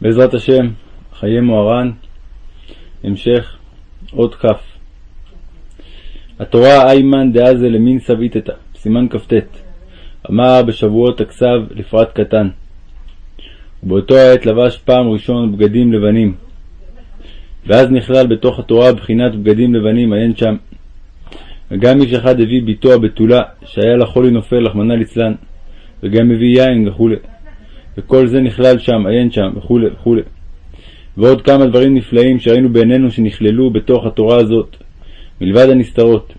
בעזרת השם, חיי מוהר"ן, המשך, עוד כ'. התורה איימן דאזה למין סביתתא, סימן כ"ט, אמר בשבועות הכסב לפרט קטן. ובאותו העת לבש פעם ראשון בגדים לבנים. ואז נכלל בתוך התורה בחינת בגדים לבנים, עיין שם. וגם איש אחד הביא ביתו הבתולה, שהיה לה חולי נופל, רחמנא ליצלן, וגם הביא יין וכו'. וכל זה נכלל שם, עיין שם, וכו' וכו'. ועוד כמה דברים נפלאים שראינו בעינינו שנכללו בתוך התורה הזאת, מלבד הנסתרות,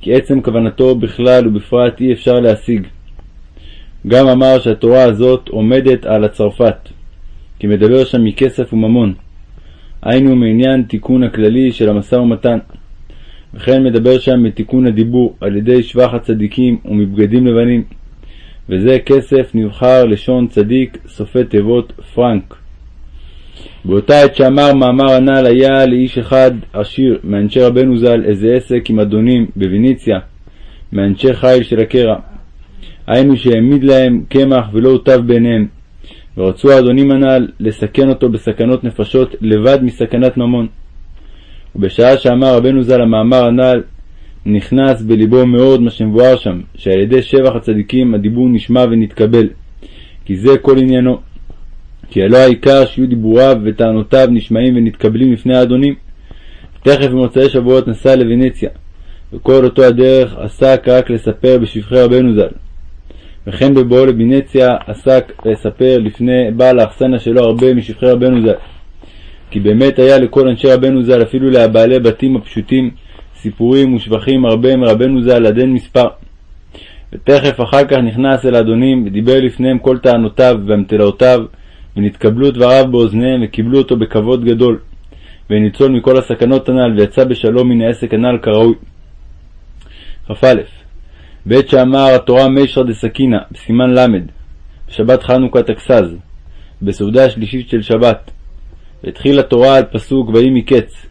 כי עצם כוונתו בכלל ובפרט אי אפשר להשיג. גם אמר שהתורה הזאת עומדת על הצרפת, כי מדבר שם מכסף וממון, היינו מעניין תיקון הכללי של המשא ומתן. וכן מדבר שם מתיקון הדיבור על ידי שבח הצדיקים ומבגדים לבנים, וזה כסף נבחר לשון צדיק, סופי תיבות פרנק. באותה עת שאמר מאמר הנ"ל היה לאיש אחד עשיר מאנשי רבנו ז"ל איזה עסק עם אדונים בוויניציה, מאנשי חיל של הקרע. היינו שהעמיד להם קמח ולא הוטב בעיניהם, ורצו האדונים הנ"ל לסכן אותו בסכנות נפשות לבד מסכנת ממון. ובשעה שאמר רבנו ז"ל המאמר הנ"ל, נכנס בלבו מאוד מה שמבואר שם, שעל ידי שבח הצדיקים הדיבור נשמע ונתקבל, כי זה כל עניינו. כי הלא העיקר שיהיו דיבוריו וטענותיו נשמעים ונתקבלים לפני האדונים. תכף במוצאי שבועות נסע לוונציה, וכל אותו הדרך עסק רק לספר בשבחי רבנו ז"ל. וכן בבואו לוונציה עסק לספר לפני בעל האכסניה שלו הרבה משבחי רבנו ז"ל. כי באמת היה לכל אנשי רבנו ז"ל, אפילו לבעלי בתים הפשוטים, סיפורים ושבחים הרבה מרבנו ז"ל עד אין מספר. ותכף אחר כך נכנס אל האדונים ודיבר לפניהם כל טענותיו ואמתלאותיו, ונתקבלו דבריו באוזניהם וקיבלו אותו בכבוד גדול, וניצול מכל הסכנות הנ"ל ויצא בשלום מן העסק הנ"ל כראוי. כ"א בעת שאמר התורה מישרא דסכינא בסימן ל' בשבת חנוכה תקסז בסעודה השלישית של שבת והתחיל התורה על פסוק ויהי מקץ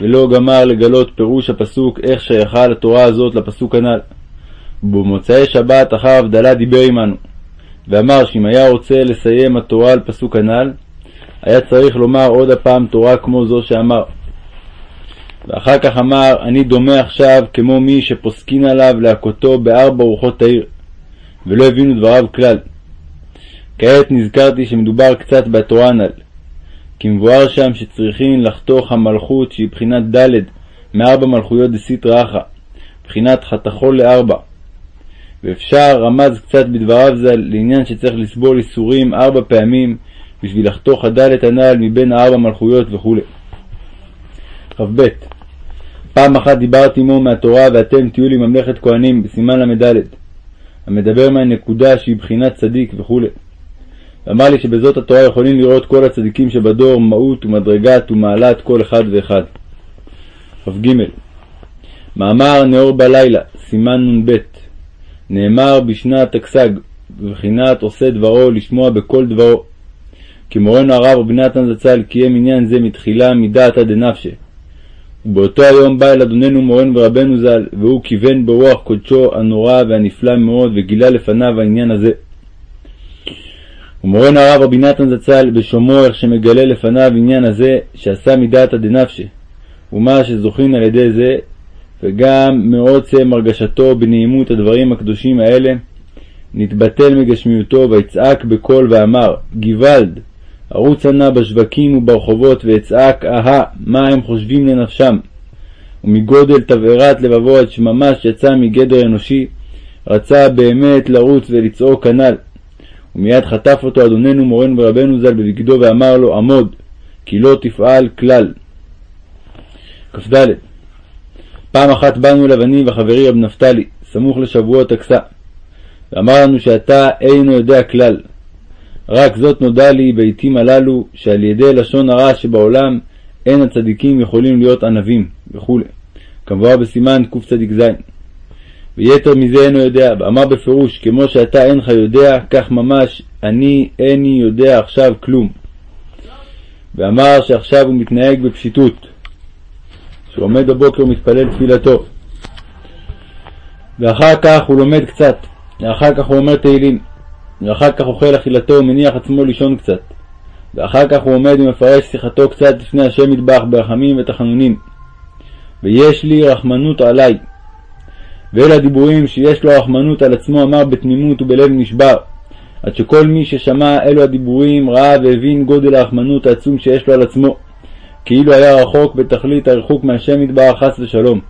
ולא גמר לגלות פירוש הפסוק איך שייכה לתורה הזאת לפסוק הנ"ל. ובמוצאי שבת אחר הבדלה דיבר עמנו ואמר שאם היה רוצה לסיים התורה על פסוק הנ"ל היה צריך לומר עוד הפעם תורה כמו זו שאמר ואחר כך אמר, אני דומה עכשיו כמו מי שפוסקין עליו להכותו בארבע רוחות העיר, ולא הבינו דבריו כלל. כעת נזכרתי שמדובר קצת בתורה הנ"ל, כי מבואר שם שצריכין לחתוך המלכות שהיא בחינת ד' מארבע מלכויות דסיטרא אחא, בחינת חתכו לארבע. ואפשר רמז קצת בדבריו ז"ל לעניין שצריך לסבול איסורים ארבע פעמים בשביל לחתוך הדלת הנ"ל מבין הארבע מלכויות וכו'. כ"ב פעם אחת דיברתי עמו מהתורה ואתם תהיו לי ממלכת כהנים בסימן ל"ד המדבר מהנקודה שהיא בחינת צדיק וכו'. ואמר לי שבזאת התורה יכולים לראות כל הצדיקים שבדור מהות ומדרגת ומעלת כל אחד ואחד. כ"ג מאמר נאור בלילה, סימן נ"ב נאמר בשנת תקס"ג, בבחינת עושה דברו לשמוע בכל דברו. כי מורנו הרב רבי נתן זצ"ל קיים עניין זה מתחילה מדעתא דנפשי. ובאותו היום בא אל אדוננו מורנו ורבנו ז"ל, והוא כיוון ברוח קודשו הנורא והנפלא מאוד, וגילה לפניו העניין הזה. ומורנו הרב רבי נתן זצ"ל בשומרו איך שמגלה לפניו עניין הזה, שעשה מדעתא דנפשי, ומה שזוכין על ידי זה, וגם מעוצם הרגשתו בנעימות הדברים הקדושים האלה, נתבטל מגשמיותו ויצעק בקול ואמר, גוואלד, ארוצה נא בשווקים וברחובות ואצעק אהה מה הם חושבים לנפשם. ומגודל תבערת לבבו עד שממש יצא מגדר אנושי, רצה באמת לרוץ ולצעוק כנ"ל. ומיד חטף אותו אדוננו מורנו ורבנו ז"ל בבגדו ואמר לו עמוד, כי לא תפעל כלל. כ"ד פעם אחת באנו אליו אני וחברי רב נפתלי, סמוך לשבועות הכסה, ואמר לנו שאתה אינו יודע כלל, רק זאת נודע לי בעתים הללו, שעל ידי לשון הרע שבעולם אין הצדיקים יכולים להיות ענבים, וכו', כמבואר בסימן קצ"ז. ויתר מזה אינו יודע, ואמר בפירוש, כמו שאתה אינך יודע, כך ממש אני איני יודע עכשיו כלום. ואמר שעכשיו הוא מתנהג בפשיטות, שהוא עומד בבוקר ומתפלל תפילתו. ואחר כך הוא לומד קצת, ואחר כך הוא אומר תהילים. ואחר כך אוכל אכילתו ומניח עצמו לישון קצת. ואחר כך הוא עומד ומפרש שיחתו קצת לפני השם מטבח ברחמים ותחנונים. ויש לי רחמנות עלי. ואלה הדיבורים שיש לו רחמנות על עצמו אמר בתמימות ובלב נשבר, עד שכל מי ששמע אלו הדיבורים ראה והבין גודל הרחמנות העצום שיש לו על עצמו, כאילו היה רחוק בתכלית הריחוק מהשם יתברך חס ושלום.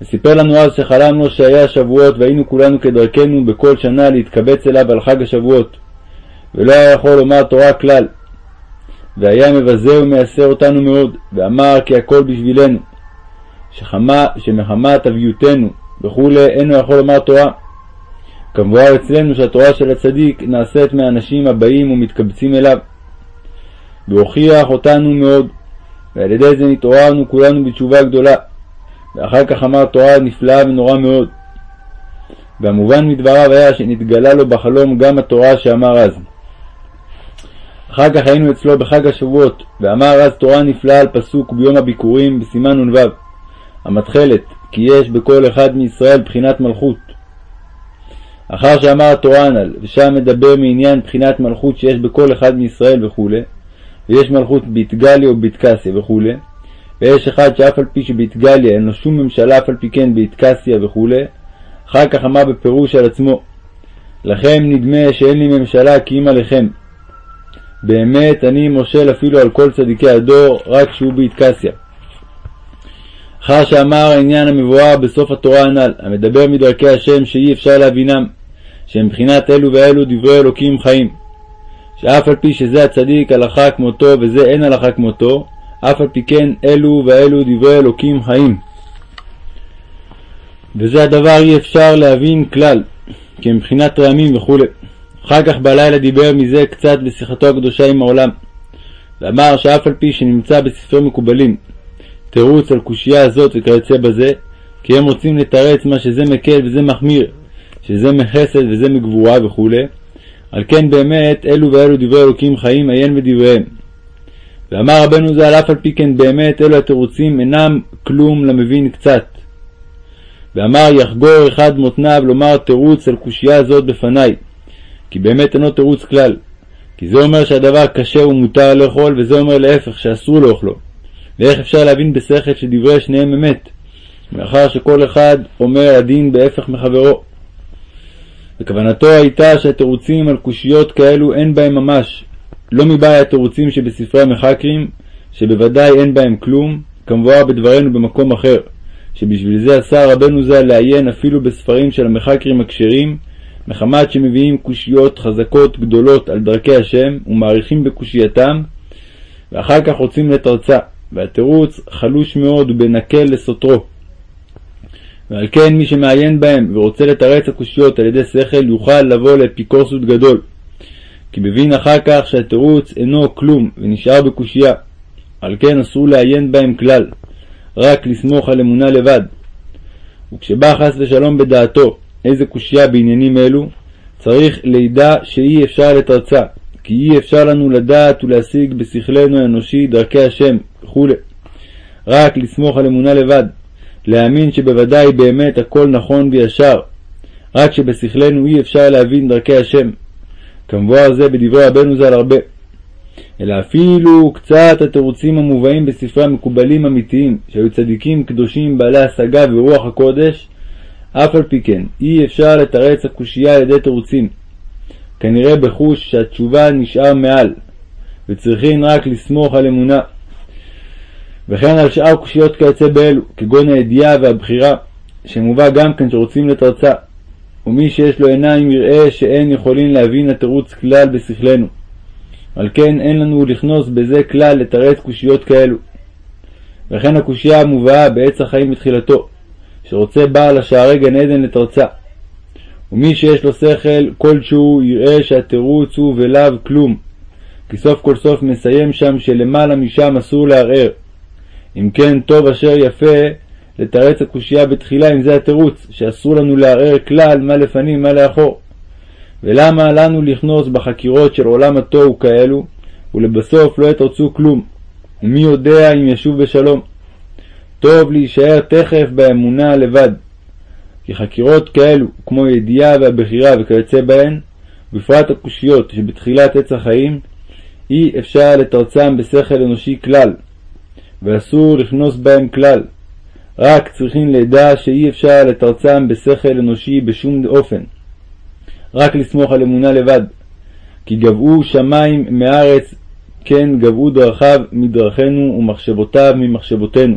וסיפר לנו אז שחלמנו שהיה שבועות והיינו כולנו כדרכנו בכל שנה להתקבץ אליו על חג השבועות, ולא היה יכול לומר תורה כלל. והיה מבזה ומייסר אותנו מאוד, ואמר כי הכל בשבילנו, שחמה, שמחמת אביותנו וכולי אינו יכול לומר תורה. כמבואר אצלנו שהתורה של הצדיק נעשית מהאנשים הבאים ומתקבצים אליו. והוכיח אותנו מאוד, ועל ידי זה נתעוררנו כולנו בתשובה גדולה, ואחר כך אמר תורה נפלאה ונורא מאוד. והמובן מדבריו היה שנתגלה לו בחלום גם התורה שאמר אז. אחר כך היינו אצלו בחג השבועות, ואמר אז תורה נפלאה על פסוק ביום הביקורים בסימן נ"ו, המתחלת, כי יש בכל אחד מישראל בחינת מלכות. אחר שאמר התורה הנ"ל, ושם מדבר מעניין בחינת מלכות שיש בכל אחד מישראל וכו', ויש מלכות באתגליה ובאתקסיה וכו', ויש אחד שאף על פי שבאתגליה אין לו שום ממשלה אף על פי כן באתקסיה וכו', אחר כך אמר בפירוש על עצמו, לכם נדמה שאין לי ממשלה כי אם עליכם. באמת אני מושל אפילו על כל צדיקי הדור, רק שהוא באתקסיה. אחר שאמר העניין המבואר בסוף התורה הנ"ל, המדבר מדרכי השם שאי אפשר להבינם, שהם מבחינת אלו ואלו דברי אלוקים חיים. שאף על פי שזה הצדיק הלכה כמותו וזה אין הלכה כמותו, אף על פי כן אלו ואלו דברי אלוקים חיים. וזה הדבר אי אפשר להבין כלל, כי מבחינת רעמים וכו'. אחר כך בלילה דיבר מזה קצת בשיחתו הקדושה עם העולם, ואמר שאף על פי שנמצא בספרי מקובלים תירוץ על קושייה הזאת וכיוצא בזה, כי הם רוצים לתרץ מה שזה מקל וזה מחמיר, שזה מחסד וזה מגבורה וכו', על כן באמת אלו ואלו דברי אלוקים חיים עיין בדבריהם. ואמר רבנו ז"ל אף על פי כן באמת אלו התירוצים אינם כלום למבין קצת. ואמר יחגור אחד מותניו לומר תירוץ על קושייה זאת בפניי, כי באמת אינו תירוץ כלל. כי זה אומר שהדבר קשה ומותר לאכול, וזה אומר להפך שאסור לאכלו. ואיך אפשר להבין בשכל שדברי שניהם אמת, מאחר שכל אחד אומר הדין בהפך מחברו. וכוונתו הייתה שהתירוצים על קושיות כאלו אין בהם ממש, לא מבעי התירוצים שבספרי המחקרים, שבוודאי אין בהם כלום, כמבואר בדברינו במקום אחר, שבשביל זה עשה רבנו ז"ל לעיין אפילו בספרים של המחקרים הכשרים, מחמת שמביאים קושיות חזקות גדולות על דרכי השם ומעריכים בקושייתם, ואחר כך רוצים לתרצה, והתירוץ חלוש מאוד ובנקל לסותרו. ועל כן מי שמעיין בהם ורוצה לתרץ הקושיות על ידי שכל יוכל לבוא לאפיקורסות גדול. כי מבין אחר כך שהתירוץ אינו כלום ונשאר בקושייה. על כן אסור לעיין בהם כלל, רק לסמוך על אמונה לבד. וכשבא חס ושלום בדעתו איזה קושייה בעניינים אלו, צריך לידע שאי אפשר לתרצה, כי אי אפשר לנו לדעת ולהשיג בשכלנו האנושי דרכי השם וכו'. רק לסמוך על אמונה לבד, להאמין שבוודאי באמת הכל נכון וישר, רק שבשכלנו אי אפשר להבין דרכי השם. כמבואר זה בדברי רבנו ז"ל הרבה. אלא אפילו קצת התירוצים המובאים בספרי המקובלים אמיתיים, שהיו צדיקים קדושים בעלי השגה ורוח הקודש, אף על פי כן, אי אפשר לתרץ הקושייה על ידי תירוצים. כנראה בחוש שהתשובה נשאר מעל, וצריכים רק לסמוך על אמונה. וכן על שאר קושיות כיוצא באלו, כגון הידיעה והבחירה, שמובא גם כן שרוצים לתרצה. ומי שיש לו עיניים יראה שאין יכולים להבין התירוץ כלל בשכלנו. על כן אין לנו לכנוס בזה כלל לתרץ קושיות כאלו. וכן הקושייה המובאה בעץ החיים בתחילתו, שרוצה בעל השערי גן עדן לתרצה. ומי שיש לו שכל כלשהו יראה שהתירוץ הוא ולאו כלום, כי סוף כל סוף מסיים שם שלמעלה משם אסור לערער. אם כן, טוב אשר יפה לתרץ הקושייה בתחילה אם זה התירוץ, שאסור לנו לערער כלל מה לפנים מה לאחור. ולמה לנו לכנוס בחקירות של עולם התוהו כאלו, ולבסוף לא יתרצו כלום, ומי יודע אם ישוב בשלום. טוב להישאר תכף באמונה לבד. כי חקירות כאלו, כמו ידיעה והבחירה וכיוצא בהן, בפרט הקושיות שבתחילת עץ החיים, אי אפשר לתרצם בשכל אנושי כלל, ואסור לכנוס בהם כלל, רק צריכים לדע שאי אפשר לתרצם בשכל אנושי בשום אופן, רק לסמוך על אמונה לבד, כי גבעו שמים מארץ, כן גבעו דרכיו מדרכנו ומחשבותיו ממחשבותינו.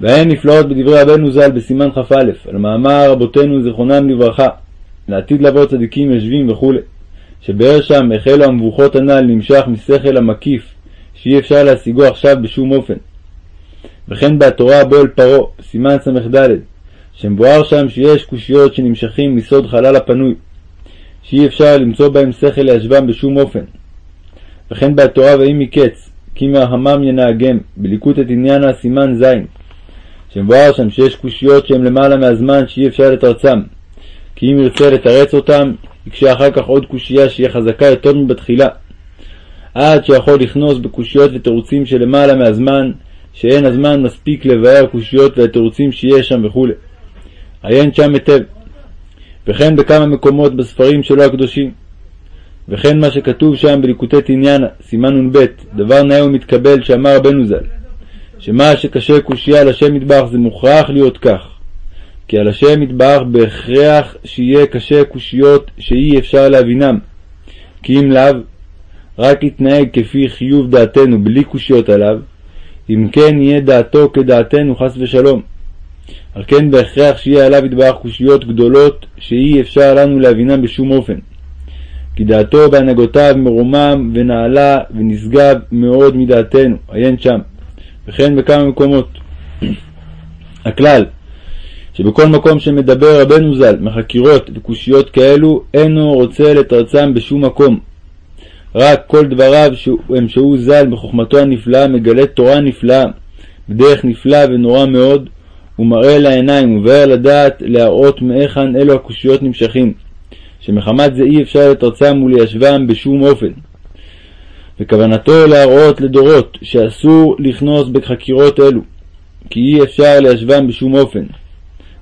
והן נפלאות בדברי רבנו ז"ל בסימן כ"א, על מאמר רבותינו זיכרונם לברכה, לעתיד לבוא צדיקים יושבים וכו', שבאר שם החלו המבוכות הנ"ל נמשך משכל המקיף, שאי אפשר להשיגו עכשיו בשום אופן. וכן בהתורה אל פרעה, סימן ס"ד, שמבואר שם שיש קושיות שנמשכים מסוד חלל הפנוי, שאי אפשר למצוא בהם שכל להשוואם בשום אופן. וכן בהתורה ויהי מקץ, כי מהחמם ינהגם, בליקוט את עניינה סימן ז', שמבואר שם שיש קושיות שהן למעלה מהזמן שאי אפשר לתרצם, כי אם ירצה לתרץ אותם, יקשה אחר כך עוד קושייה שיהיה חזקה יותר מבתחילה, עד שיכול לכנוס בקושיות ותירוצים שלמעלה מהזמן, שאין הזמן מספיק לבאר הקושיות והתירוצים שיש שם וכו'. עיין שם היטב. וכן בכמה מקומות בספרים שלו הקדושים. וכן מה שכתוב שם בליקוטי תניאנה, סימן נ"ב, דבר נאה ומתקבל שאמר רבנו ז"ל, שמה שקשה קושייה על השם מטבח זה מוכרח להיות כך, כי על השם מטבח בהכרח שיהיה קשה קושיות שאי אפשר להבינם, כי אם לאו, רק יתנהג כפי חיוב דעתנו בלי קושיות עליו, אם כן יהיה דעתו כדעתנו חס ושלום. על כן בהכרח שיהיה עליו יתברך קושיות גדולות שאי אפשר לנו להבינם בשום אופן. כי דעתו בהנהגותיו מרומם ונעלה ונשגב מאוד מדעתנו, עיין שם, וכן בכמה מקומות. הכלל, שבכל מקום שמדבר רבנו ז"ל מחקירות וקושיות כאלו, אינו רוצה לתרצם בשום מקום. רק כל דבריו הם שהוא ז"ל בחוכמתו הנפלאה מגלה תורה נפלאה, בדרך נפלאה ונורא מאוד, ומראה לעיניים ובאר לדעת להראות מהיכן אלו הקושיות נמשכים, שמחמת זה אי אפשר לתרצם וליישבם בשום אופן. וכוונתו להראות לדורות שאסור לכנוס בחקירות אלו, כי אי אפשר ליישבם בשום אופן,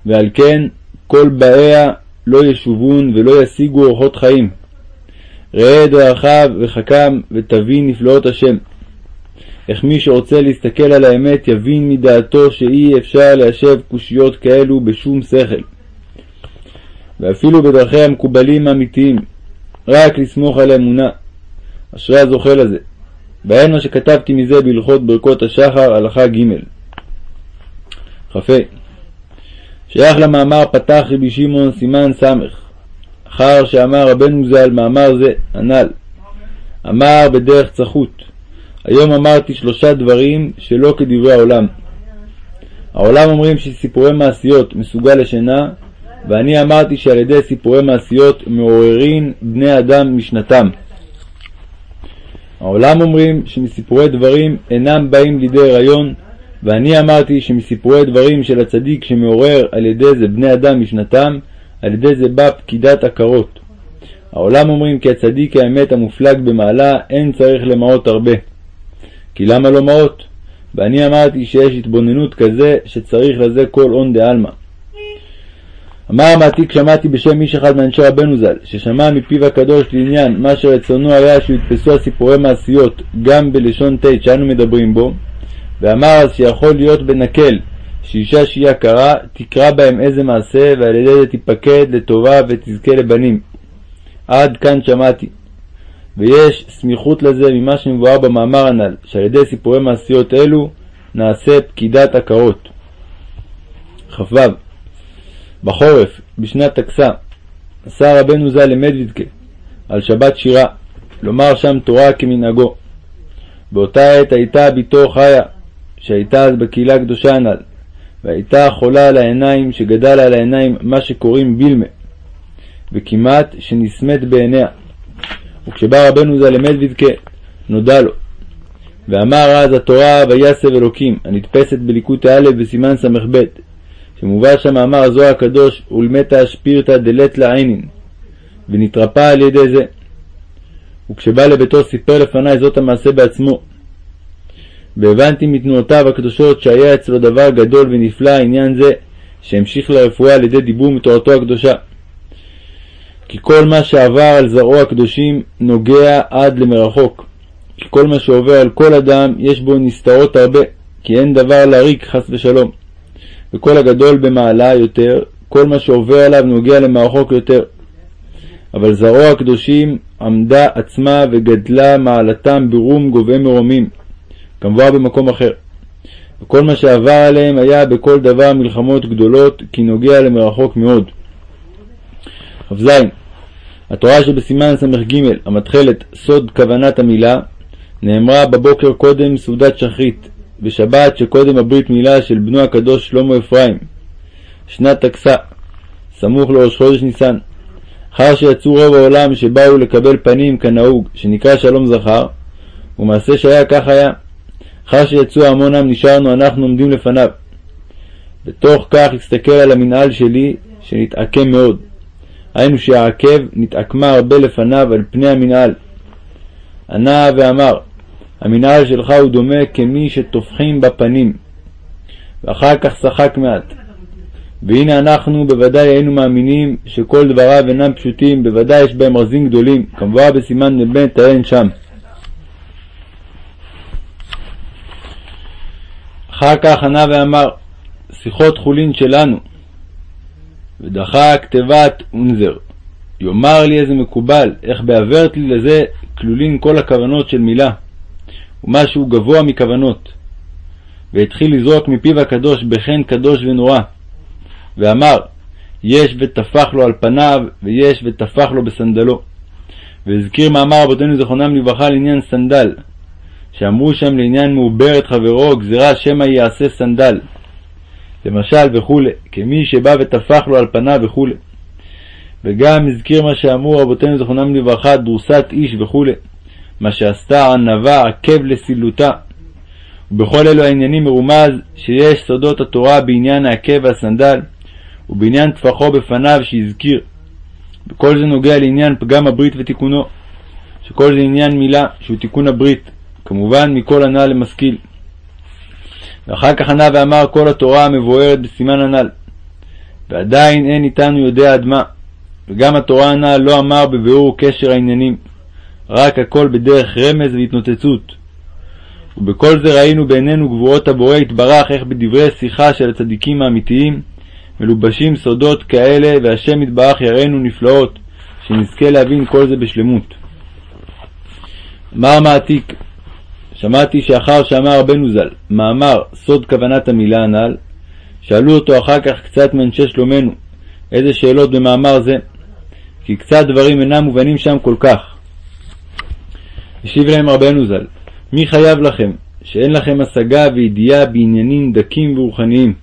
ועל כן כל באיה לא ישובון ולא ישיגו אורחות חיים. ראה דרכיו וחכם ותבין נפלאות השם. איך מי שרוצה להסתכל על האמת יבין מדעתו שאי אפשר ליישב קושיות כאלו בשום שכל. ואפילו בדרכי המקובלים האמיתיים, רק לסמוך על האמונה. אשרי הזוכה לזה. מה שכתבתי מזה בהלכות ברכות השחר, הלכה ג' כ"ה שייך למאמר פתח רבי שמעון סימן ס' אחר שאמר רבנו ז"ל מאמר זה, הנ"ל, אמר בדרך צחות, היום אמרתי שלושה דברים שלא כדברי העולם. העולם אומרים שסיפורי מעשיות מסוגל לשינה, ואני אמרתי שעל ידי סיפורי מעשיות מעוררים בני אדם משנתם. העולם אומרים שמסיפורי דברים אינם באים לידי הריון, ואני אמרתי שמסיפורי דברים של הצדיק שמעורר על ידי זה בני אדם משנתם, על ידי זה בא פקידת עקרות. העולם אומרים כי הצדיק האמת המופלג במעלה אין צריך למעות הרבה. כי למה לא מעות? ואני אמרתי שיש התבוננות כזה שצריך לזה כל הון דעלמא. אמר המעתיק שמעתי בשם איש אחד מאנשי רבנו ז"ל, ששמע מפיו הקדוש לעניין מה שרצונו היה שיודפסו הסיפורי מעשיות גם בלשון ט שאנו מדברים בו, ואמר אז שיכול להיות בנקל שאישה שהיא עקרה תקרא בהם איזה מעשה ועל ידי זה תיפקד לטובה ותזכה לבנים. עד כאן שמעתי. ויש סמיכות לזה ממה שמבואר במאמר הנ"ל, שעל ידי סיפורי מעשיות אלו נעשה פקידת עקרות. כ"ו בחורף, בשנת טקסה, עשה רבנו ז"ל למדוידקה על שבת שירה, לומר שם תורה כמנהגו. באותה עת הייתה בתו חיה, שהייתה אז בקהילה הקדושה הנ"ל, והייתה חולה על העיניים, שגדל על העיניים מה שקוראים בילמה, וכמעט שנסמת בעיניה. וכשבא רבנו ז"ל למדוידקה, נודע לו. ואמר אז התורה ויסב אלוקים, הנתפסת בליקוטי א' בסימן ס"ב, שמובא שם מאמר הזוהר הקדוש, ולמתא שפירתא דלת לעינין, ונתרפא על ידי זה. וכשבא לביתו סיפר לפניי זאת המעשה בעצמו. והבנתי מתנועותיו הקדושות שהיה אצלו דבר גדול ונפלא עניין זה, שהמשיך לרפואה על ידי דיבור מתורתו הקדושה. כי כל מה שעבר על זרעו הקדושים נוגע עד למרחוק. כי כל מה שעובר על כל אדם יש בו נסתרות הרבה, כי אין דבר להריק חס ושלום. וכל הגדול במעלה יותר, כל מה שעובר עליו נוגע למרחוק יותר. אבל זרעו הקדושים עמדה עצמה וגדלה מעלתם ברום גובה מרומים, כמובן במקום אחר. וכל מה שעבר עליהם היה בכל דבר מלחמות גדולות, כי נוגע למרחוק מאוד. כ"ז התורה שבסימן ס"ג, המתחלת סוד כוונת המילה, נאמרה בבוקר קודם סעודת שחרית, בשבת שקודם הברית מילה של בנו הקדוש שלמה אפרים, שנת טקסה, סמוך לראש חודש ניסן. אחר שיצאו רוב העולם שבאו לקבל פנים כנהוג, שנקרא שלום זכר, ומעשה שהיה כך היה. אחר שיצאו המונם נשארנו אנחנו עומדים לפניו. בתוך כך הסתכל על המנהל שלי, שנתעקם מאוד. היינו שהעקב נתעקמה הרבה לפניו על פני המנהל. ענה ואמר, המנהל שלך הוא דומה כמי שטופחים בפנים. ואחר כך שחק מעט. והנה אנחנו בוודאי היינו מאמינים שכל דבריו אינם פשוטים, בוודאי יש בהם רזים גדולים, כמובן בסימן מ"ב תעיין שם. אחר כך ענה ואמר, שיחות חולין שלנו, ודחה כתיבת אונזר. יאמר לי איזה מקובל, איך בעברת לי לזה כלולין כל הכוונות של מילה, ומשהו גבוה מכוונות. והתחיל לזרוק מפיו הקדוש בחן קדוש ונורא, ואמר, יש וטפח לו על פניו, ויש וטפח לו בסנדלו. והזכיר מאמר רבותינו זכרונם לברכה לעניין סנדל, שאמרו שם לעניין מעוברת חברו, גזירה שמא יעשה סנדל. למשל וכולי, כמי שבא וטפח לו על פניו וכולי. וגם הזכיר מה שאמרו רבותינו זכרונם לברכה, דרוסת איש וכולי, מה שעשתה ענווה עקב לסילותה. ובכל אלו העניינים מרומז שיש סודות התורה בעניין העקב והסנדל, ובעניין טפחו בפניו שהזכיר. וכל זה נוגע לעניין פגם הברית ותיקונו, שכל זה עניין מילה, שהוא תיקון הברית, כמובן מכל הנ"ל למשכיל. ואחר כך ענה ואמר כל התורה המבוארת בסימן הנ"ל. ועדיין אין איתנו יודע עד מה, וגם התורה הנ"ל לא אמר בביאור קשר העניינים, רק הכל בדרך רמז והתנוצצות. ובכל זה ראינו בעינינו גבורות הבורא יתברך איך בדברי שיחה של הצדיקים האמיתיים מלובשים סודות כאלה, והשם יתברך יראינו נפלאות, שנזכה להבין כל זה בשלמות. אמר מעתיק, שמעתי שאחר שאמר רבנו ז"ל, מאמר סוד כוונת המילה הנ"ל, שאלו אותו אחר כך קצת מאנשי שלומנו, איזה שאלות במאמר זה, כי קצת דברים אינם מובנים שם כל כך. השיב להם רבנו ז"ל, מי חייב לכם, שאין לכם השגה וידיעה בעניינים דקים ורוחניים?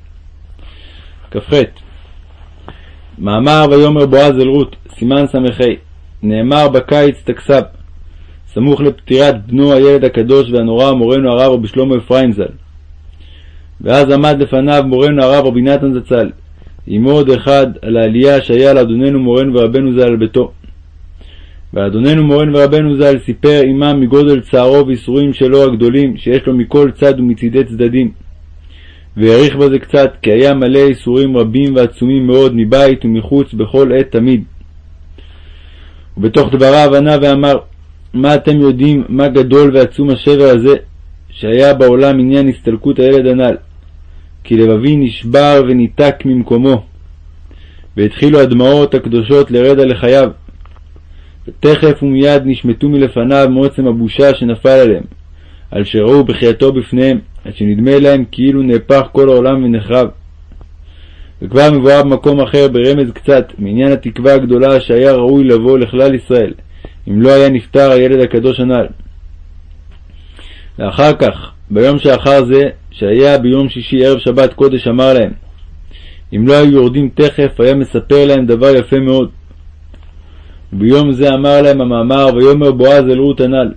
כ"ח מאמר ויאמר בועז אל רות, סימן ס"ה, נאמר בקיץ תכסב, סמוך לפטירת בנו הילד הקדוש והנורא מורנו הרב רבי שלמה אפרים ז"ל. ואז עמד לפניו מורנו הרב רבי נתן זצ"ל, עם עוד אחד על העלייה שהיה לאדוננו מורנו ורבנו ז"ל על ביתו. ואדוננו מורנו ורבנו ז"ל סיפר עמם מגודל צערו וייסורים שלו הגדולים שיש לו מכל צד ומצידי צדדים. והאריך בזה קצת, כי היה מלא ייסורים רבים ועצומים מאוד מבית ומחוץ בכל עת תמיד. ובתוך דבריו ענה ואמר, מה אתם יודעים מה גדול ועצום השבר הזה, שהיה בעולם עניין הסתלקות הילד הנ"ל, כי לבבי נשבר וניתק ממקומו, והתחילו הדמעות הקדושות לרדה לחייו, ותכף ומיד נשמטו מלפניו מעוצם הבושה שנפל עליהם, על שראו בחייתו בפניהם, עד שנדמה להם כאילו נהפך כל העולם ונחרב. וכבר מבואר במקום אחר ברמז קצת מעניין התקווה הגדולה שהיה ראוי לבוא לכלל ישראל, אם לא היה נפטר הילד הקדוש הנ"ל. ואחר כך, ביום שאחר זה, שהיה ביום שישי ערב שבת קודש, אמר להם, אם לא היו יורדים תכף, היה מספר להם דבר יפה מאוד. ביום זה אמר להם המאמר, ויאמר בועז אל רות הנ"ל,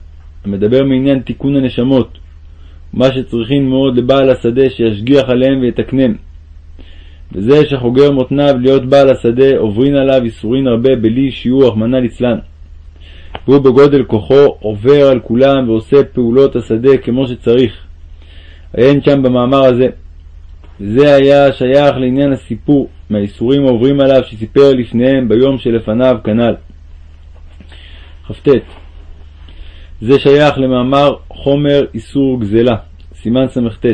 המדבר מעניין תיקון הנשמות, מה שצריכים מאוד לבעל השדה שישגיח עליהם ויתקנם. וזה שחוגר מותניו להיות בעל השדה, עוברין עליו איסורין הרבה בלי שיעור רחמנא ליצלן. והוא בגודל כוחו עובר על כולם ועושה פעולות השדה כמו שצריך. עיין שם במאמר הזה. וזה היה שייך לעניין הסיפור מהאיסורים העוברים עליו שסיפר לפניהם ביום שלפניו כנ"ל. כ"ט זה שייך למאמר חומר איסור גזלה, סימן סט.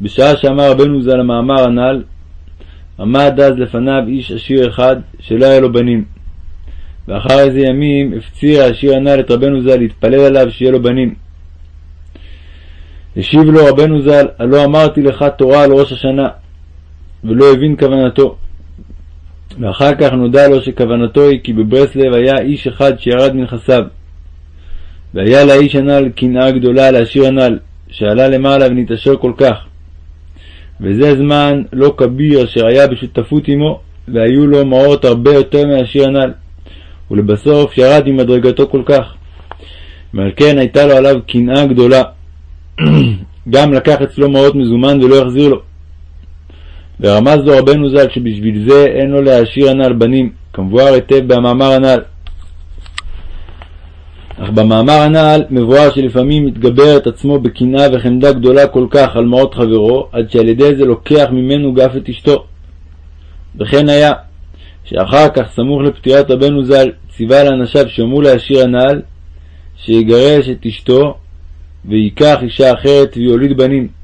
בשעה שאמר רבנו ז"ל המאמר הנ"ל, עמד אז לפניו איש עשיר אחד שלא היה לו בנים. ואחר איזה ימים הפציר העשיר הנ"ל את רבנו ז"ל להתפלל עליו שיהיה לו בנים. השיב לו רבנו ז"ל, הלא אמרתי לך תורה על ראש השנה, ולא הבין כוונתו. ואחר כך נודע לו שכוונתו היא כי בברסלב היה איש אחד שירד מנכסיו. והיה לאיש הנ"ל קנאה גדולה לעשיר הנ"ל, שעלה למעלה ונתעשר כל כך. וזה זמן לא כביר אשר היה בשותפות עמו, והיו לו מעות הרבה יותר מהשיר הנ"ל, ולבסוף ירד ממדרגתו כל כך. ועל כן הייתה לו עליו קנאה גדולה. גם לקח אצלו מעות מזומן ולא יחזיר לו. ורמז לו רבנו ז"ל שבשביל זה אין לו להשאיר הנ"ל בנים, כמבואר היטב במאמר הנ"ל. אך במאמר הנ"ל מבואר שלפעמים מתגבר את עצמו בקנאה וחמדה גדולה כל כך על מעות חברו, עד שעל ידי זה לוקח ממנו גף את אשתו. וכן היה, שאחר כך, סמוך לפטירת רבנו ז"ל, ציווה לאנשיו שאמרו להשאיר הנ"ל, שיגרש את אשתו, וייקח אישה אחרת ויוליד בנים.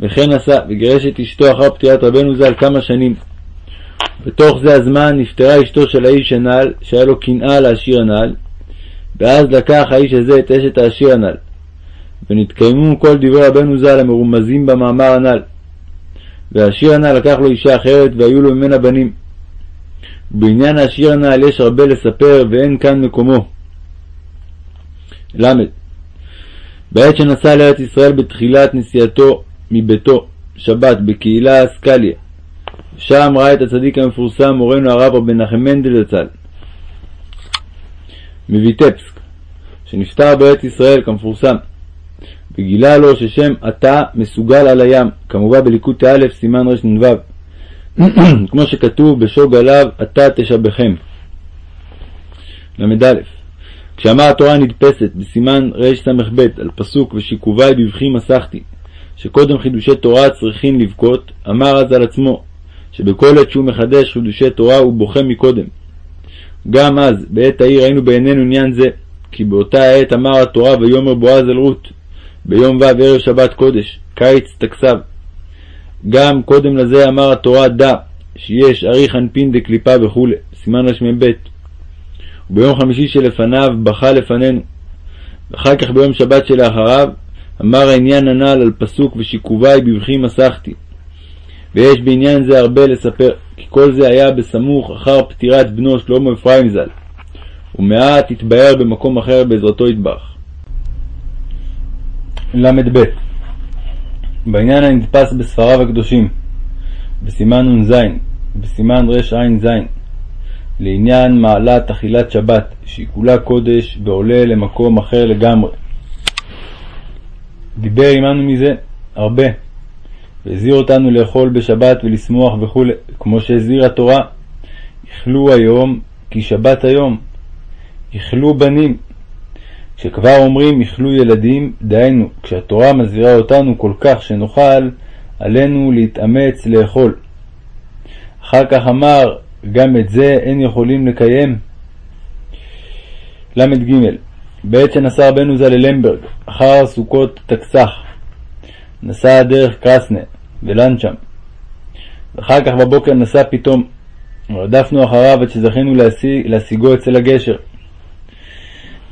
וכן עשה, וגירש את אשתו אחר פטירת רבנו ז"ל כמה שנים. בתוך זה הזמן נפטרה אשתו של האיש הנ"ל, שהיה לו קנאה לעשיר הנ"ל, ואז לקח האיש הזה את אשת העשיר הנ"ל. ונתקיימו כל דברי רבנו ז"ל המרומזים במאמר הנ"ל. והעשיר הנ"ל לקח לו אישה אחרת, והיו לו ממנה בנים. בעניין העשיר הנ"ל יש הרבה לספר, ואין כאן מקומו. ל. בעת שנסע לארץ ישראל בתחילת נסיעתו מביתו, שבת, בקהילה אסקליה, שם ראה את הצדיק המפורסם מורנו הרב רבי מנחם מנדל זצ"ל. מויטפסק, שנפטר בארץ ישראל כמפורסם, וגילה לו ששם עתה מסוגל על הים, כמובן בליקוד א', סימן רנ"ו, כמו שכתוב בשוק עליו עתה תשבחם. ל"א כשאמר התורה הנדפסת בסימן רס"ב על פסוק ושיקובי בבכי מסכתי, שקודם חידושי תורה צריכים לבכות, אמר אז על עצמו, שבכל עת שהוא מחדש חידושי תורה הוא בוכה מקודם. גם אז, בעת ההיא ראינו בעינינו עניין זה, כי באותה העת אמר התורה ויאמר בועז אל רות, ביום ו' ערב שבת קודש, קיץ תכסב. גם קודם לזה אמר התורה דע, שיש אריך אנפין דקליפה וכו', סימן רמ"ב. וביום חמישי שלפניו בכה לפנינו. ואחר כך ביום שבת שלאחריו אמר העניין הנ"ל על פסוק ושיקובי בבכי מסכתי. ויש בעניין זה הרבה לספר, כי כל זה היה בסמוך אחר פטירת בנו שלמה אפרים ז"ל, ומעט התבהר במקום אחר בעזרתו יתברך. ל"ב בעניין הנדפס בספריו הקדושים, בסימן נ"ז, בסימן רע"ז, לעניין מעלת אכילת שבת, שהיא כולה קודש ועולה למקום אחר לגמרי. דיבר עמנו מזה הרבה, והזהיר אותנו לאכול בשבת ולשמוח וכו', כמו שהזהיר התורה, איכלו היום כי שבת היום, איכלו בנים. כשכבר אומרים איכלו ילדים, דהיינו, כשהתורה מזהירה אותנו כל כך שנאכל, עלינו להתאמץ לאכול. אחר כך אמר, גם את זה אין יכולים לקיים. ל"ג בעת שנסע רבנו ז"ל ללמברג, אחר סוכות תקסח, נסע דרך קרסנה ולנצ'ם, ואחר כך בבוקר נסע פתאום, ורדפנו אחריו עד שזכינו להשיג, להשיגו אצל הגשר.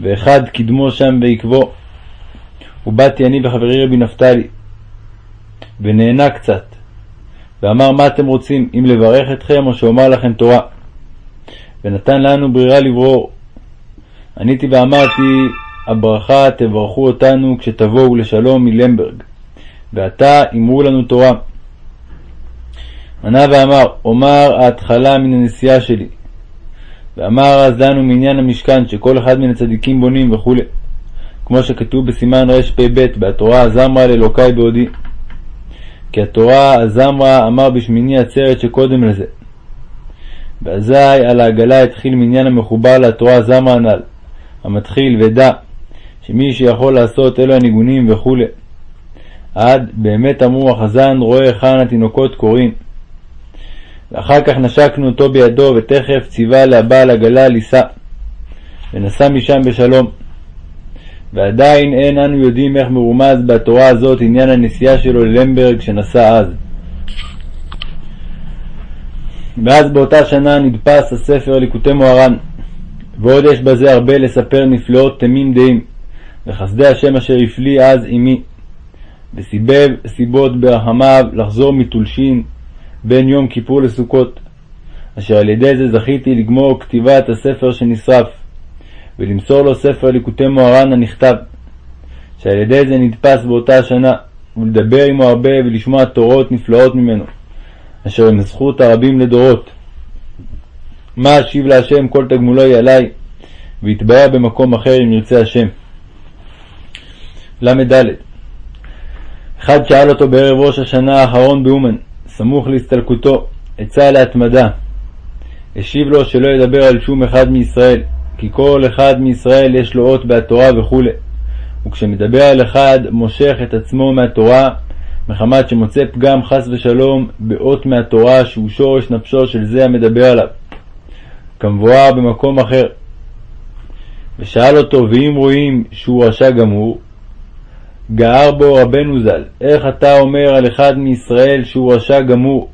ואחד קדמו שם בעקבו, ובאתי אני וחברי רבי נפתלי, ונהנה קצת, ואמר מה אתם רוצים, אם לברך אתכם או שאומר לכם תורה. ונתן לנו ברירה לברור. עניתי ואמרתי, הברכה תברכו אותנו כשתבואו לשלום מלמברג, ועתה אמרו לנו תורה. ענה ואמר, אומר ההתחלה מן הנסיעה שלי. ואמר אז לנו מעניין המשכן, שכל אחד מן הצדיקים בונים וכו', כמו שכתוב בסימן רפ"ב, בהתורה הזמרה לאלוקי בעודי. כי התורה הזמרה אמר בשמיני עצרת שקודם לזה. ואזי על העגלה התחיל מניין המחובר לתורה הזמרה הנ"ל, המתחיל ודע, שמי שיכול לעשות אלו הניגונים וכו'. עד באמת אמרו החזן רואה היכן התינוקות קוראים. ואחר כך נשקנו אותו בידו, ותכף ציווה לבעל עגלה לישא, ונסע משם בשלום. ועדיין אין אנו יודעים איך מרומז בתורה הזאת עניין הנסיעה שלו ללמברג שנסע אז. ואז באותה שנה נדפס הספר ליקוטי מוהר"ן, ועוד יש בזה הרבה לספר נפלאות תמים דעים, וחסדי השם אשר הפליא אז עמי, וסיבב סיבות ברחמיו לחזור מתולשין בין יום כיפור לסוכות, אשר על ידי זה זכיתי לגמור כתיבת הספר שנשרף, ולמסור לו ספר ליקוטי מוהר"ן הנכתב, שעל ידי זה נדפס באותה השנה, ולדבר עמו הרבה ולשמוע תורות נפלאות ממנו, אשר הם זכות הרבים לדורות. מה אשיב להשם כל תגמולוי עלי, ויתבהר במקום אחר אם ירצה השם. ל"ד אחד שאל אותו בערב ראש השנה האחרון באומן, סמוך להסתלקותו, עצה להתמדה. השיב לו שלא ידבר על שום אחד מישראל, כי כל אחד מישראל יש לו אות בהתורה וכו', וכשמדבר על אחד מושך את עצמו מהתורה, מחמת שמוצא פגם חס ושלום באות מהתורה שהוא שורש נפשו של זה המדבר עליו, כמבואר במקום אחר. ושאל אותו, ואם רואים שהוא רשע גמור, גער בו רבנו ז"ל, איך אתה אומר על אחד מישראל שהוא רשע גמור?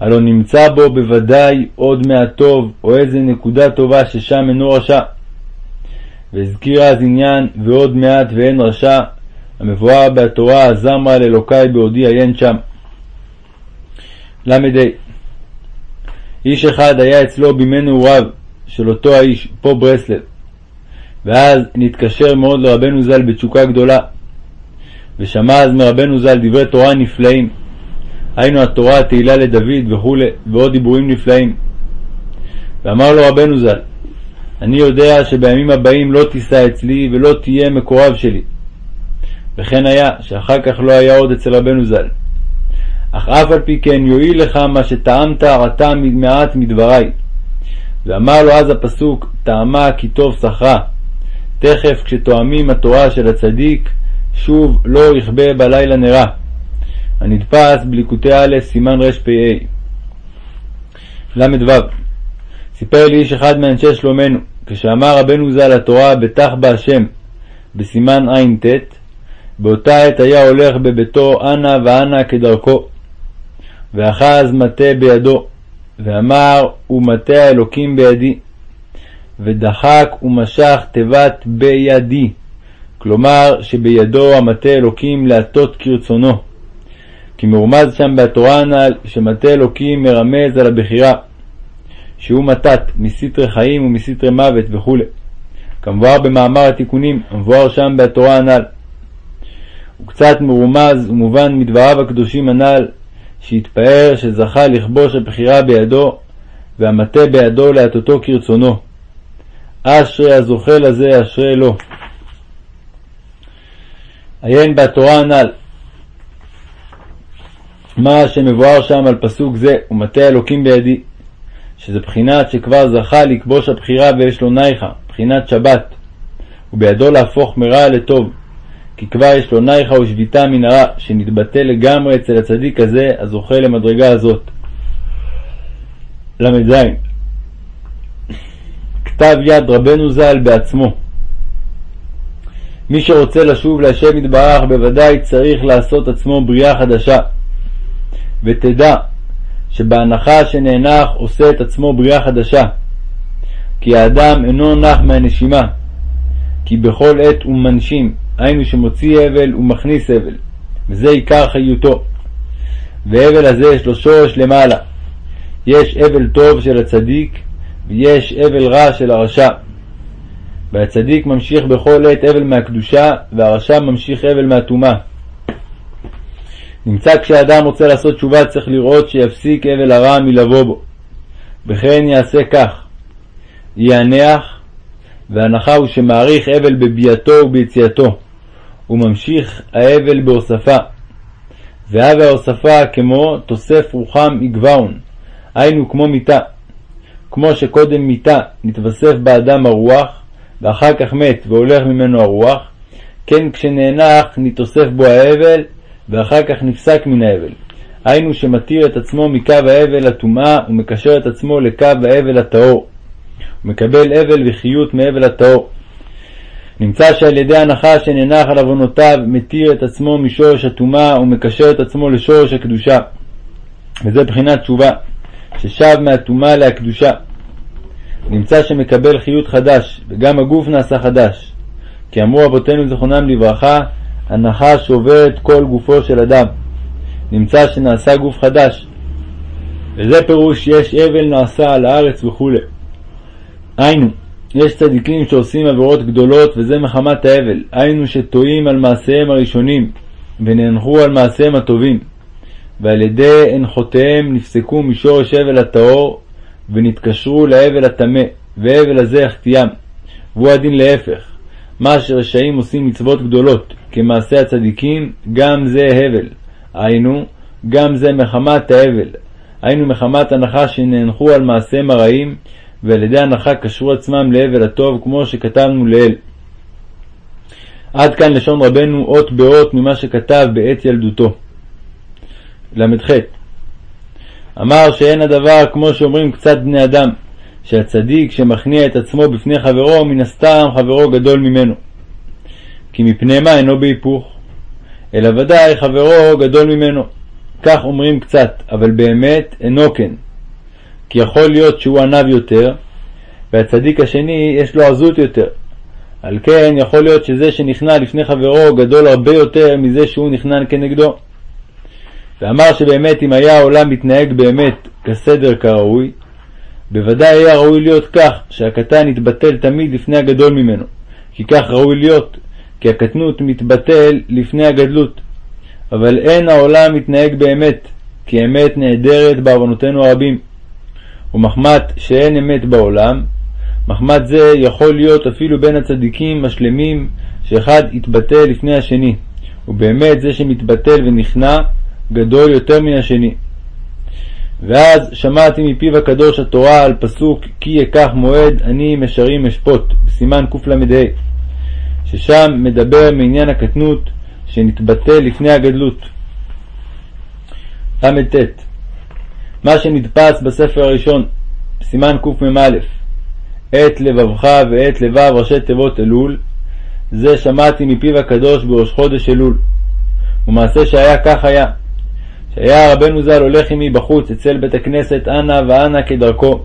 הלא נמצא בו בוודאי עוד מהטוב, או איזה נקודה טובה ששם אינו רשע. והזכיר אז עניין ועוד מעט ואין רשע, המבואר בתורה זמרה לאלוקי בעודי עיין שם. ל. איש אחד היה אצלו בימי נעוריו של אותו האיש, פה ברסלב, ואז נתקשר מאוד לרבנו ז"ל בתשוקה גדולה, ושמע אז מרבנו ז"ל דברי תורה נפלאים, היינו התורה תהילה לדוד וכו', ועוד דיבורים נפלאים. ואמר לו רבנו ז"ל, אני יודע שבימים הבאים לא תישא אצלי ולא תהיה מקורב שלי. וכן היה, שאחר כך לא היה עוד אצל רבנו ז"ל. אך אף על פי כן יועיל לך מה שטעמת עתה מעט מדברי. ואמר לו אז הפסוק, טעמה כי טוב שכרה. תכף כשתואמים התורה של הצדיק, שוב לא יכבה בלילה נרה. הנדפס בליקוטי א', סימן רפ"א. ל"ו סיפר לי איש אחד מאנשי שלומנו, כשאמר רבנו ז"ל התורה בטח בהשם, בסימן ע"ט, באותה עת היה הולך בביתו אנה ואנה כדרכו, ואחז מטה בידו, ואמר, ומטה האלוקים בידי, ודחק ומשך תיבת בידי, כלומר שבידו המטה אלוקים להטות כרצונו. כי מרומז שם בתורה הנ"ל שמטה אלוקים מרמז על הבחירה, שהוא מתת מסתרי חיים ומסתרי מוות וכו', כמבואר במאמר התיקונים, המבואר שם בתורה הנ"ל. הוא קצת מרומז ומובן מדבריו הקדושים הנ"ל, שהתפאר שזכה לכבוש הבחירה בידו, והמטה בידו להטותו כרצונו. אשרי הזוכה לזה, אשרי לו. עיין בתורה הנ"ל. מה שמבואר שם על פסוק זה, ומטה אלוקים בידי, שזה בחינת שכבר זכה לכבוש הבחירה ויש לו נייחה, בחינת שבת, ובידו להפוך מרע לטוב, כי כבר יש לו נייחה ושביתה מן הרע, שנתבטא לגמרי אצל הצדיק הזה, הזוכה למדרגה הזאת. ל"ז כתב יד רבנו ז"ל בעצמו מי שרוצה לשוב להשם יתברך בוודאי צריך לעשות עצמו בריאה חדשה. ותדע שבהנחה שנאנח עושה את עצמו בריאה חדשה. כי האדם אינו נח מהנשימה, כי בכל עת הוא מנשים, היינו שמוציא הבל ומכניס הבל, וזה עיקר חיותו. והבל הזה יש לו שורש למעלה. יש הבל טוב של הצדיק, ויש הבל רע של הרשע. והצדיק ממשיך בכל עת אבל מהקדושה, והרשע ממשיך אבל מהטומאה. נמצא כשאדם רוצה לעשות תשובה צריך לראות שיפסיק אבל הרע מלבוא בו. וכן יעשה כך יענח, והנחה הוא שמעריך אבל בביאתו וביציאתו, וממשיך האבל בהוספה. והווה ההוספה כמו תוסף רוחם יגבעון, היינו כמו מיתה. כמו שקודם מיתה נתווסף באדם הרוח, ואחר כך מת והולך ממנו הרוח, כן כשנאנח נתאסף בו האבל, ואחר כך נפסק מן האבל. היינו שמתיר את עצמו מקו האבל לטומאה ומקשר את עצמו לקו האבל הטהור. ומקבל אבל וחיות מאבל הטהור. נמצא שעל ידי הנחה שנאנח על עוונותיו מתיר את עצמו משורש הטומאה ומקשר את עצמו לשורש הקדושה. וזה בחינת תשובה, ששב מהטומאה להקדושה. נמצא שמקבל חיות חדש, וגם הגוף נעשה חדש. כי אמרו אבותינו זכרונם לברכה, עובר את כל גופו של אדם. נמצא שנעשה גוף חדש. וזה פירוש יש אבל נעשה על הארץ וכו'. היינו, יש צדיקים שעושים עבירות גדולות וזה מחמת האבל, היינו שטועים על מעשיהם הראשונים ונאנחו על מעשיהם הטובים, ועל ידי הנחותיהם נפסקו משורש אבל הטהור ונתקשרו לאבל הטמא, והבל הזה יחטיים, והוא הדין להפך. מה שרשעים עושים מצוות גדולות, כמעשה הצדיקים, גם זה הבל. היינו, גם זה מחמת האבל. היינו מחמת הנחה שנאנחו על מעשיהם הרעים, ועל ידי הנחה קשרו עצמם להבל הטוב, כמו שכתבנו לעיל. עד כאן לשון רבנו אות באות ממה שכתב בעת ילדותו. ל"ח אמר שאין הדבר כמו שאומרים קצת בני אדם, שהצדיק שמכניע את עצמו בפני חברו, מן הסתם חברו גדול ממנו. כי מפני מה אינו בהיפוך? אלא ודאי חברו גדול ממנו. כך אומרים קצת, אבל באמת אינו כן. כי יכול להיות שהוא ענב יותר, והצדיק השני יש לו עזות יותר. על כן יכול להיות שזה שנכנע לפני חברו גדול הרבה יותר מזה שהוא נכנע כנגדו. ואמר שבאמת אם היה העולם מתנהג באמת כסדר כראוי, בוודאי היה ראוי להיות כך, שהקטן יתבטל תמיד לפני הגדול ממנו, כי כך ראוי להיות, כי הקטנות מתבטל לפני הגדלות. אבל אין העולם מתנהג באמת, כי אמת נעדרת בעוונותינו הרבים. ומחמת שאין אמת בעולם, מחמת זה יכול להיות אפילו בין הצדיקים השלמים, שאחד יתבטל לפני השני, ובאמת זה שמתבטל ונכנע, גדול יותר מן השני. ואז שמעתי מפיו הקדוש התורה על פסוק כי יקח מועד אני משרים אשפוט, בסימן קל"ה, ששם מדבר מעניין הקטנות שנתבטל לפני הגדלות. ל"ט מה שנדפס בספר הראשון, סימן קמ"א, עת לבבך ועת לבב ראשי תיבות אלול, זה שמעתי מפיו הקדוש בראש חודש אלול. ומעשה שהיה כך היה. שהיה רבנו ז"ל הולך עמי בחוץ אצל בית הכנסת אנה ואנה כדרכו.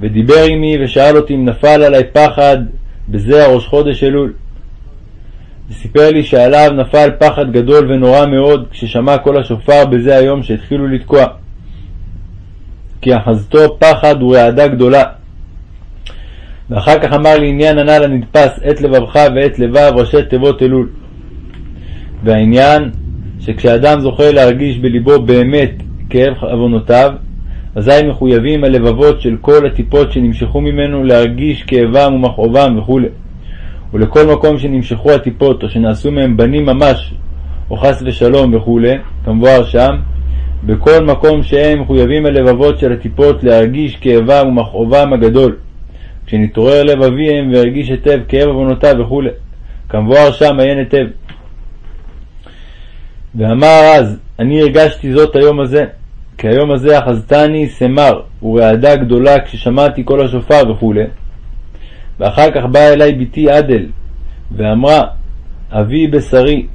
ודיבר עמי ושאל אותי אם נפל עלי פחד בזה הראש חודש אלול. וסיפר לי שעליו נפל פחד גדול ונורא מאוד כששמע כל השופר בזה היום שהתחילו לתקוע. כי אחזתו פחד ורעדה גדולה. ואחר כך אמר לי עניין הנ"ל הנדפס עת לבבך ועת לבב ראשי תיבות אלול. והעניין שכשאדם זוכה להרגיש בלבו באמת כאב עוונותיו, אזי מחויבים הלבבות של כל הטיפות שנמשכו ממנו להרגיש כאבם ומכאובם וכו'. ולכל מקום שנמשכו הטיפות או שנעשו מהם בנים ממש, או חס ושלום וכו', כמבואר שם, בכל מקום שהם מחויבים הלבבות של הטיפות להרגיש כאבם ומכאובם הגדול. כשנתעורר לב אביהם והרגיש היטב כאב עוונותיו וכו', כמבואר שם עיין היטב. ואמר אז, אני הרגשתי זאת היום הזה, כי היום הזה אחזתני סמר ורעדה גדולה כששמעתי כל השופר וכו'. ואחר כך באה אלי בתי עדל, ואמרה, אבי בשרי,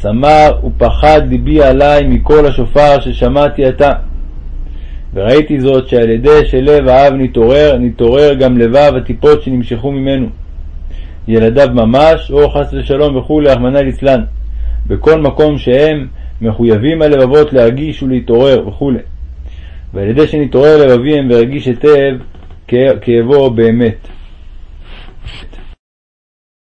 סמר ופחד ליבי עלי מכל השופר ששמעתי עתה. וראיתי זאת שעל ידי שלב האב נתעורר, נתעורר גם לבב הטיפות שנמשכו ממנו. ילדיו ממש, או חס ושלום וכולי, רחמנא ליצלן. בכל מקום שהם מחויבים הלבבות להרגיש ולהתעורר וכולי. ועל ידי שנתעורר לבביהם והרגיש היטב כאבו באמת.